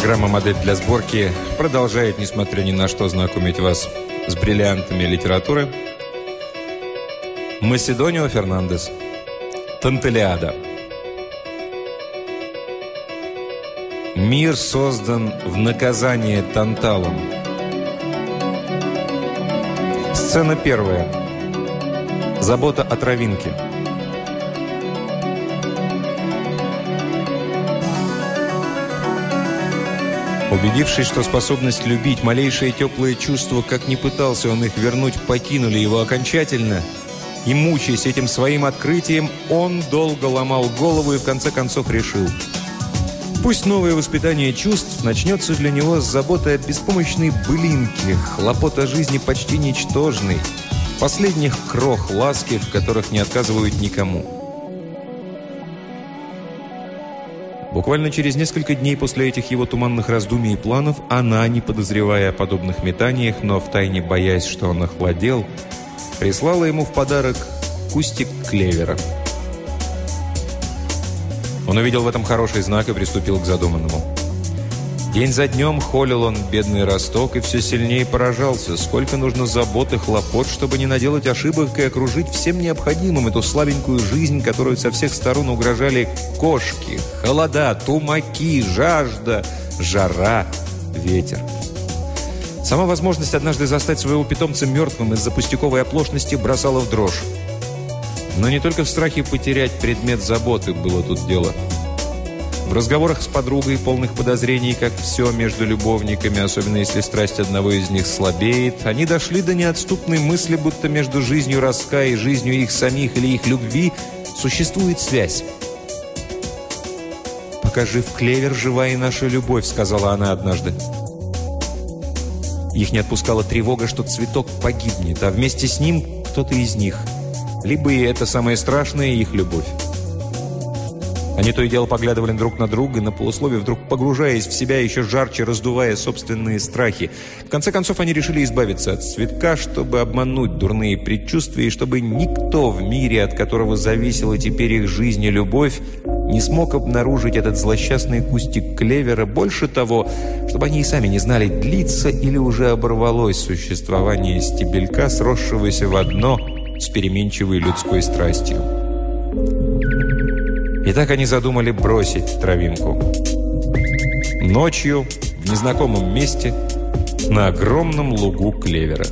Программа «Модель для сборки» продолжает, несмотря ни на что, знакомить вас с бриллиантами литературы. Маседонио Фернандес. Тантелиада. Мир создан в наказание Танталом. Сцена первая. Забота о травинке. Убедившись, что способность любить, малейшие теплые чувства, как ни пытался он их вернуть, покинули его окончательно, и, мучаясь этим своим открытием, он долго ломал голову и в конце концов решил. Пусть новое воспитание чувств начнется для него с заботы о беспомощной былинке, хлопот о жизни почти ничтожной, последних крох ласки, в которых не отказывают никому. Буквально через несколько дней после этих его туманных раздумий и планов, она, не подозревая о подобных метаниях, но втайне боясь, что он охладел, прислала ему в подарок кустик клевера. Он увидел в этом хороший знак и приступил к задуманному. День за днем холил он бедный росток и все сильнее поражался, сколько нужно забот и хлопот, чтобы не наделать ошибок и окружить всем необходимым эту слабенькую жизнь, которую со всех сторон угрожали кошки, холода, тумаки, жажда, жара, ветер. Сама возможность однажды застать своего питомца мертвым из-за пустяковой оплошности бросала в дрожь. Но не только в страхе потерять предмет заботы было тут дело – в разговорах с подругой, полных подозрений, как все между любовниками, особенно если страсть одного из них слабеет, они дошли до неотступной мысли, будто между жизнью Роска и жизнью их самих или их любви существует связь. «Пока жив клевер, жива и наша любовь», — сказала она однажды. Их не отпускала тревога, что цветок погибнет, а вместе с ним кто-то из них. Либо и это самое страшное, их любовь. Они то и дело поглядывали друг на друга, на полусловие вдруг погружаясь в себя, еще жарче раздувая собственные страхи. В конце концов, они решили избавиться от цветка, чтобы обмануть дурные предчувствия, и чтобы никто в мире, от которого зависела теперь их жизнь и любовь, не смог обнаружить этот злосчастный кустик клевера. Больше того, чтобы они и сами не знали, длится или уже оборвалось существование стебелька, сросшегося в одно с переменчивой людской страстью. И так они задумали бросить травинку. Ночью, в незнакомом месте, на огромном лугу клевера.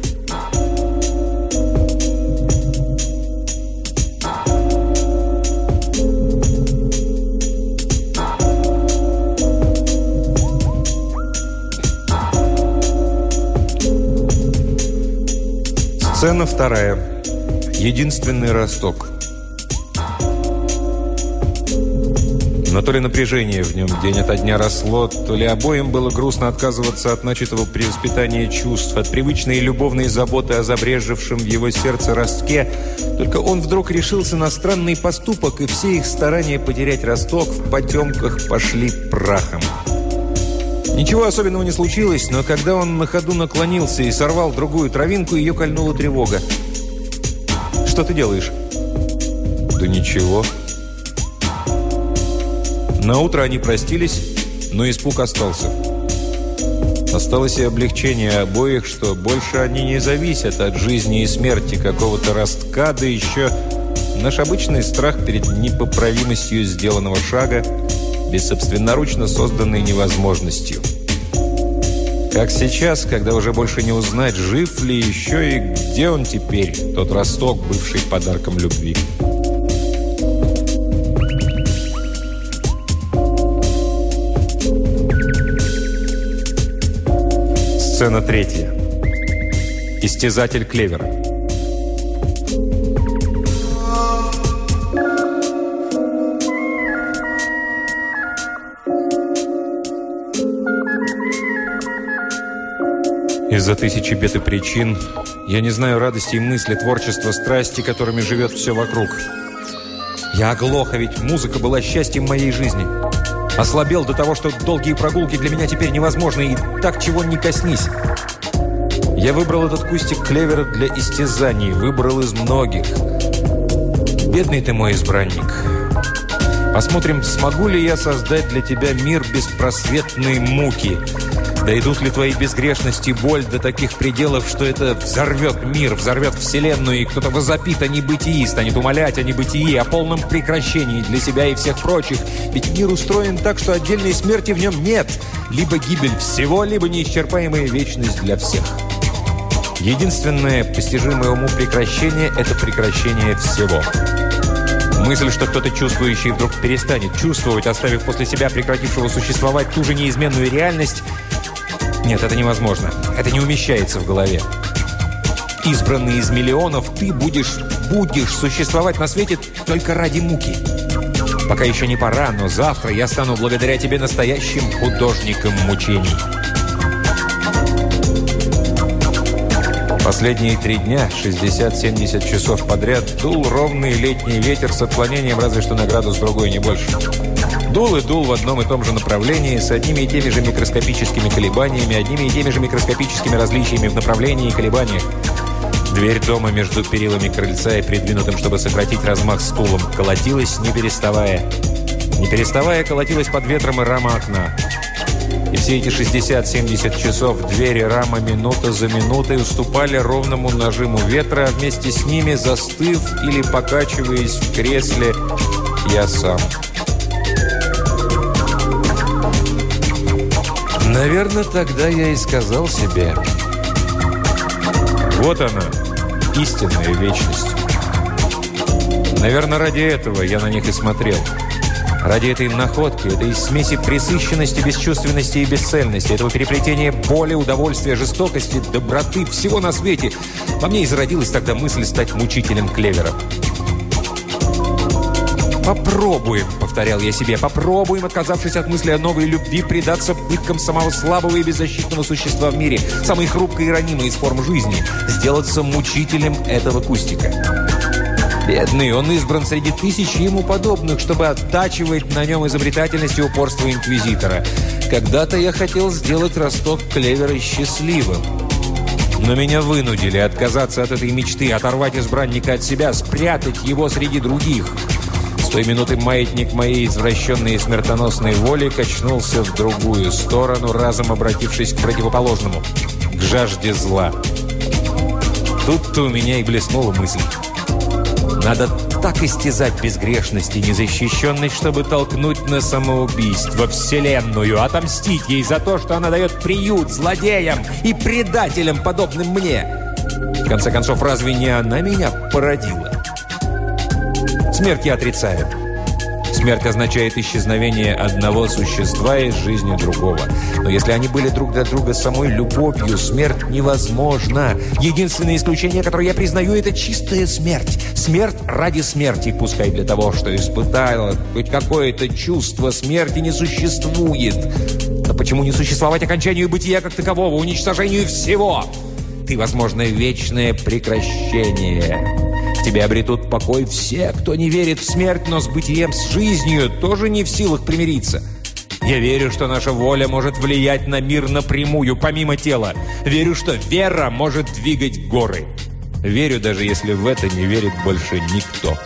Сцена вторая. Единственный росток. Но то ли напряжение в нем день ото дня росло, то ли обоим было грустно отказываться от начатого при воспитании чувств, от привычной любовной заботы о забрежевшем в его сердце ростке. Только он вдруг решился на странный поступок, и все их старания потерять росток в потемках пошли прахом. Ничего особенного не случилось, но когда он на ходу наклонился и сорвал другую травинку, ее кольнула тревога. «Что ты делаешь?» «Да ничего». На утро они простились, но испуг остался. Осталось и облегчение обоих, что больше они не зависят от жизни и смерти какого-то ростка, да еще наш обычный страх перед непоправимостью сделанного шага, без собственноручно созданной невозможностью. Как сейчас, когда уже больше не узнать, жив ли еще и где он теперь, тот росток, бывший подарком любви. Сцена третья. Истязатель клевера. Из-за тысячи бед и причин я не знаю радости и мысли, творчества, страсти, которыми живет все вокруг. Я оглох, а ведь музыка была счастьем моей жизни. Ослабел до того, что долгие прогулки для меня теперь невозможны, и так чего не коснись. Я выбрал этот кустик клевера для истязаний, выбрал из многих. Бедный ты мой избранник. Посмотрим, смогу ли я создать для тебя мир беспросветной муки. Дойдут ли твои безгрешности боль до таких пределов, что это взорвет мир, взорвет вселенную, и кто-то возопит о небытии, станет умолять о небытии, о полном прекращении для себя и всех прочих. Ведь мир устроен так, что отдельной смерти в нем нет. Либо гибель всего, либо неисчерпаемая вечность для всех. Единственное постижимое уму прекращение – это прекращение всего. Мысль, что кто-то чувствующий вдруг перестанет чувствовать, оставив после себя прекратившего существовать ту же неизменную реальность – нет, это невозможно. Это не умещается в голове. Избранный из миллионов, ты будешь, будешь существовать на свете только ради муки. Пока еще не пора, но завтра я стану благодаря тебе настоящим художником мучений. Последние три дня, 60-70 часов подряд, дул ровный летний ветер с отклонением разве что на градус другой, не больше. Дул и дул в одном и том же направлении, с одними и теми же микроскопическими колебаниями, одними и теми же микроскопическими различиями в направлении и колебаниях. Дверь дома между перилами крыльца и придвинутым, чтобы сократить размах стулом, колотилась, не переставая. Не переставая, колотилась под ветром и рама окна. И все эти 60-70 часов двери рама минута за минутой уступали ровному нажиму ветра, а вместе с ними, застыв или покачиваясь в кресле, я сам. Наверное, тогда я и сказал себе, вот она, истинная вечность. Наверное, ради этого я на них и смотрел. Ради этой находки, этой смеси пресыщенности, бесчувственности и бесцельности, этого переплетения боли, удовольствия, жестокости, доброты, всего на свете, во мне и зародилась тогда мысль стать мучителем клевера. «Попробуем», — повторял я себе, «попробуем, отказавшись от мысли о новой любви, предаться пыткам самого слабого и беззащитного существа в мире, самой хрупкой и ранимой из форм жизни, сделаться мучителем этого кустика». Бедный, он избран среди тысяч ему подобных, чтобы оттачивать на нем изобретательность и упорство инквизитора. Когда-то я хотел сделать росток клевера счастливым. Но меня вынудили отказаться от этой мечты, оторвать избранника от себя, спрятать его среди других – с той минуты маятник моей извращенной и смертоносной воли качнулся в другую сторону, разом обратившись к противоположному, к жажде зла. Тут-то у меня и блеснула мысль. Надо так истязать безгрешность и незащищенность, чтобы толкнуть на самоубийство Вселенную, отомстить ей за то, что она дает приют злодеям и предателям, подобным мне. В конце концов, разве не она меня породила? Смерть я отрицаю. Смерть означает исчезновение одного существа из жизни другого. Но если они были друг для друга самой любовью, смерть невозможна. Единственное исключение, которое я признаю, это чистая смерть. Смерть ради смерти, пускай для того, что испытала хоть какое-то чувство смерти не существует. Но почему не существовать окончанию бытия как такового, уничтожению всего? Ты, возможно, вечное прекращение тебе обретут покой все, кто не верит в смерть, но с бытием, с жизнью тоже не в силах примириться. Я верю, что наша воля может влиять на мир напрямую, помимо тела. Верю, что вера может двигать горы. Верю, даже если в это не верит больше никто.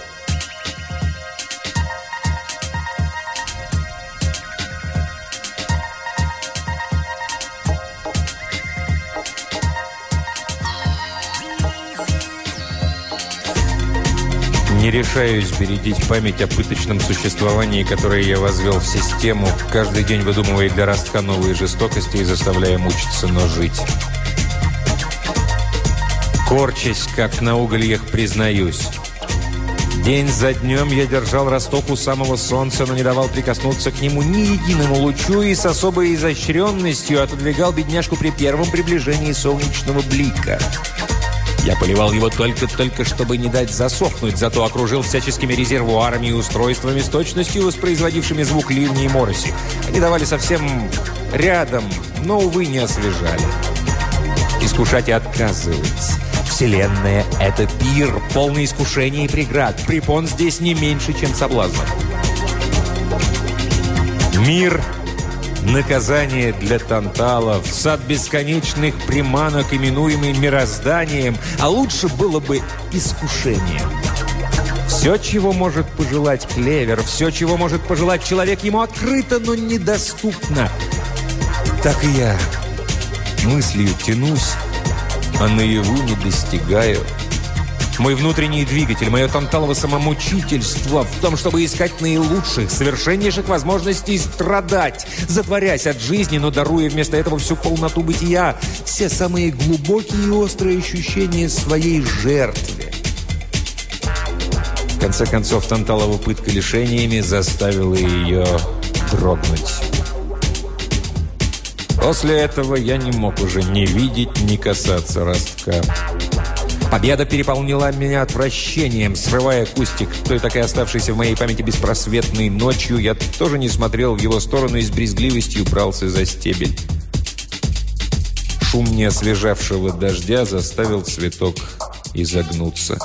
Решаюсь бередить память о пыточном существовании, которое я возвел в систему, каждый день выдумывая для ростка новые жестокости и заставляя мучиться, но жить. Корчась, как на угольях, признаюсь. День за днем я держал росток у самого солнца, но не давал прикоснуться к нему ни единому лучу и с особой изощренностью отодвигал бедняжку при первом приближении солнечного блика. Я поливал его только-только, чтобы не дать засохнуть, зато окружил всяческими резервуарами и устройствами с точностью, воспроизводившими звук ливней и мороси. Они давали совсем рядом, но, увы, не освежали. Искушать и отказывать. Вселенная — это пир, полный искушений и преград. Препон здесь не меньше, чем соблазн. Мир — Наказание для танталов, сад бесконечных приманок, именуемый мирозданием, а лучше было бы искушением. Все, чего может пожелать клевер, все, чего может пожелать человек, ему открыто, но недоступно. Так и я мыслью тянусь, а наяву не достигаю. Мой внутренний двигатель, мое танталово самомучительство в том, чтобы искать наилучших, совершеннейших возможностей страдать, затворясь от жизни, но даруя вместо этого всю полноту бытия, все самые глубокие и острые ощущения своей жертве. В конце концов, Танталова пытка лишениями заставила ее дрогнуть. После этого я не мог уже ни видеть, ни касаться ростка. Победа переполнила меня отвращением, срывая кустик, той так и оставшейся в моей памяти беспросветной ночью. Я тоже не смотрел в его сторону и с брезгливостью брался за стебель. Шум неосвежавшего дождя заставил цветок изогнуться.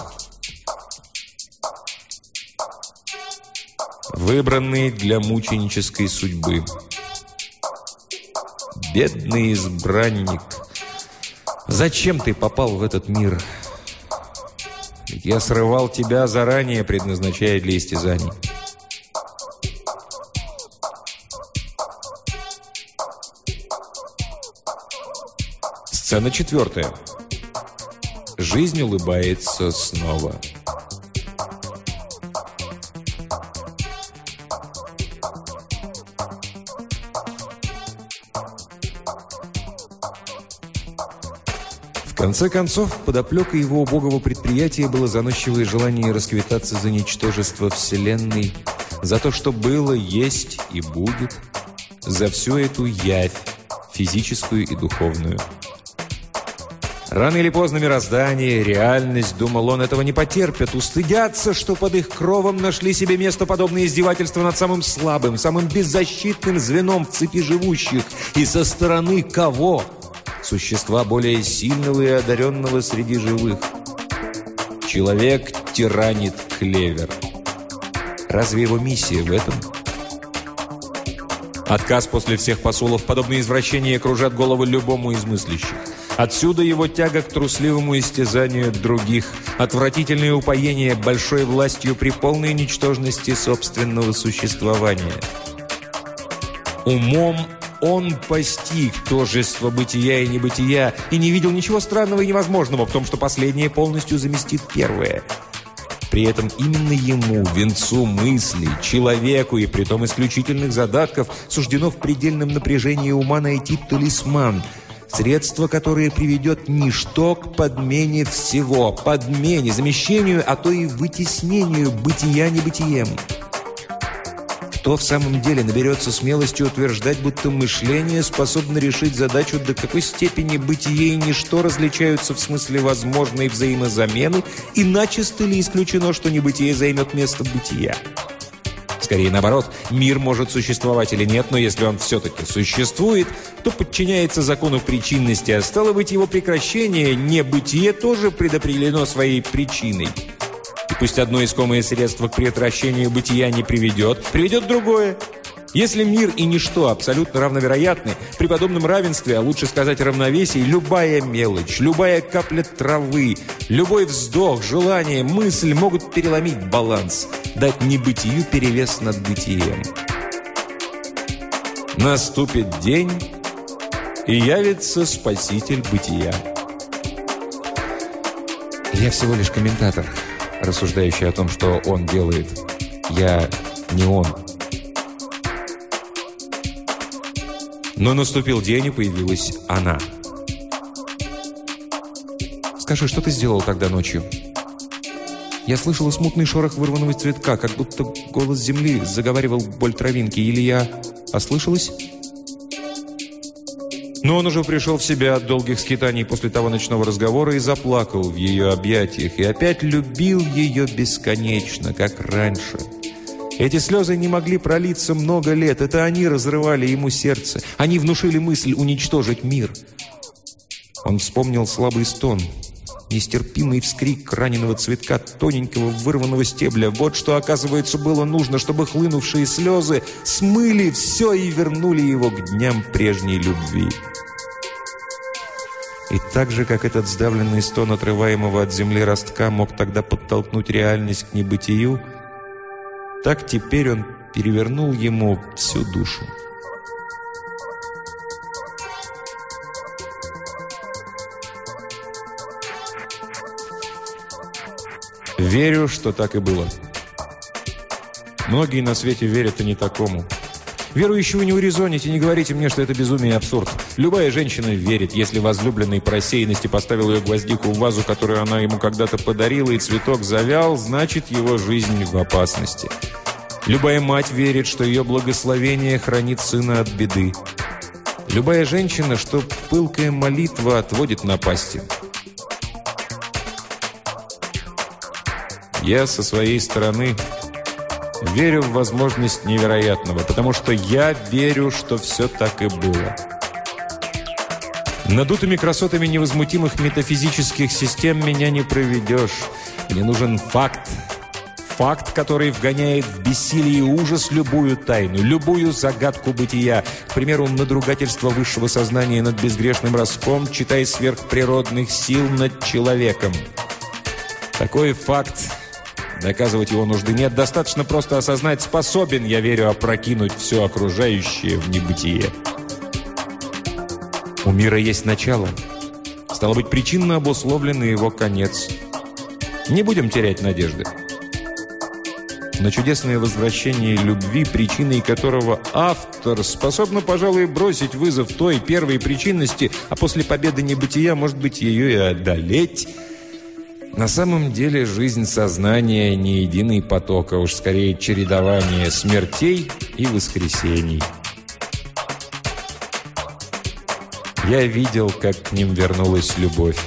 Выбранный для мученической судьбы. Бедный избранник. Зачем ты попал в этот мир? Ведь я срывал тебя заранее, предназначая для истязаний. Сцена четвертая. Жизнь улыбается снова. Конце концов, подоплекой его убогого предприятия было заносчивое желание расквитаться за ничтожество Вселенной, за то, что было, есть и будет, за всю эту явь, физическую и духовную. Рано или поздно мироздание, реальность, думал он, этого не потерпят, устыдятся, что под их кровом нашли себе место подобные издевательства над самым слабым, самым беззащитным звеном в цепи живущих. И со стороны кого? Существа более сильного и одаренного среди живых. Человек тиранит клевер. Разве его миссия в этом? Отказ после всех посулов, подобные извращения кружат головы любому из мыслящих. Отсюда его тяга к трусливому истязанию других, отвратительное упоение большой властью при полной ничтожности собственного существования. Умом он постиг тожество бытия и небытия и не видел ничего странного и невозможного в том, что последнее полностью заместит первое. При этом именно ему, венцу мыслей, человеку и притом исключительных задатков суждено в предельном напряжении ума найти талисман – Средство, которое приведет ничто к подмене всего, подмене, замещению, а то и вытеснению бытия небытием. Кто в самом деле наберется смелости утверждать, будто мышление способно решить задачу, до какой степени бытие и ничто различаются в смысле возможной взаимозамены, и начисто ли исключено, что небытие займет место бытия? Скорее наоборот, мир может существовать или нет, но если он все-таки существует, то подчиняется закону причинности, а стало быть, его прекращение, небытие, тоже предопределено своей причиной – пусть одно искомое средство к прекращению бытия не приведет, приведет другое. Если мир и ничто абсолютно равновероятны, при подобном равенстве, а лучше сказать равновесии, любая мелочь, любая капля травы, любой вздох, желание, мысль могут переломить баланс, дать небытию перевес над бытием. Наступит день, и явится спаситель бытия. Я всего лишь комментатор – рассуждающий о том, что он делает. Я не он. Но наступил день, и появилась она. «Скажи, что ты сделал тогда ночью?» Я слышала смутный шорох вырванного цветка, как будто голос земли заговаривал боль травинки. Или я ослышалась? Но он уже пришел в себя от долгих скитаний после того ночного разговора и заплакал в ее объятиях, и опять любил ее бесконечно, как раньше. Эти слезы не могли пролиться много лет, это они разрывали ему сердце, они внушили мысль уничтожить мир. Он вспомнил слабый стон, нестерпимый вскрик раненого цветка, тоненького вырванного стебля. Вот что, оказывается, было нужно, чтобы хлынувшие слезы смыли все и вернули его к дням прежней любви. И так же, как этот сдавленный стон отрываемого от земли ростка мог тогда подтолкнуть реальность к небытию, так теперь он перевернул ему всю душу. Верю, что так и было. Многие на свете верят и не такому. Верующего не урезоните, не говорите мне, что это безумие и абсурд. Любая женщина верит, если возлюбленный по рассеянности поставил ее гвоздику в вазу, которую она ему когда-то подарила, и цветок завял, значит его жизнь в опасности. Любая мать верит, что ее благословение хранит сына от беды. Любая женщина, что пылкая молитва отводит напасти. Я со своей стороны верю в возможность невероятного, потому что я верю, что все так и было. Надутыми красотами невозмутимых метафизических систем меня не проведешь. Мне нужен факт. Факт, который вгоняет в бессилие и ужас любую тайну, любую загадку бытия. К примеру, надругательство высшего сознания над безгрешным роском, читай сверхприродных сил над человеком. Такой факт Доказывать его нужды нет, достаточно просто осознать, способен, я верю, опрокинуть все окружающее в небытие. У мира есть начало. Стало быть, причинно обусловленный его конец. Не будем терять надежды. На чудесное возвращение любви, причиной которого автор способна, пожалуй, бросить вызов той первой причинности, а после победы небытия, может быть, ее и одолеть – на самом деле жизнь сознания не единый поток, а уж скорее чередование смертей и воскресений. Я видел, как к ним вернулась любовь.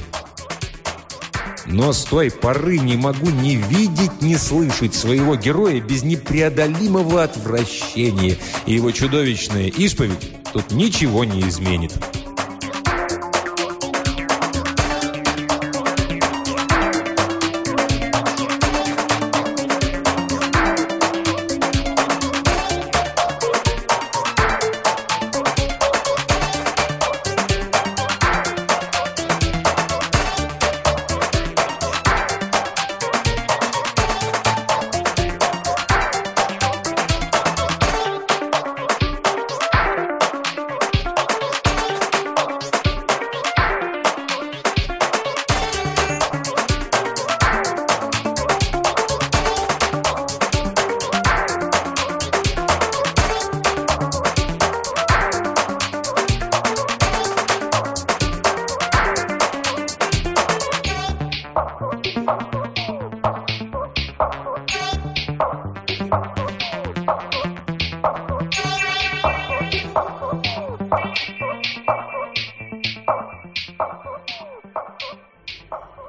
Но с той поры не могу ни видеть, ни слышать своего героя без непреодолимого отвращения, и его чудовищная исповедь тут ничего не изменит.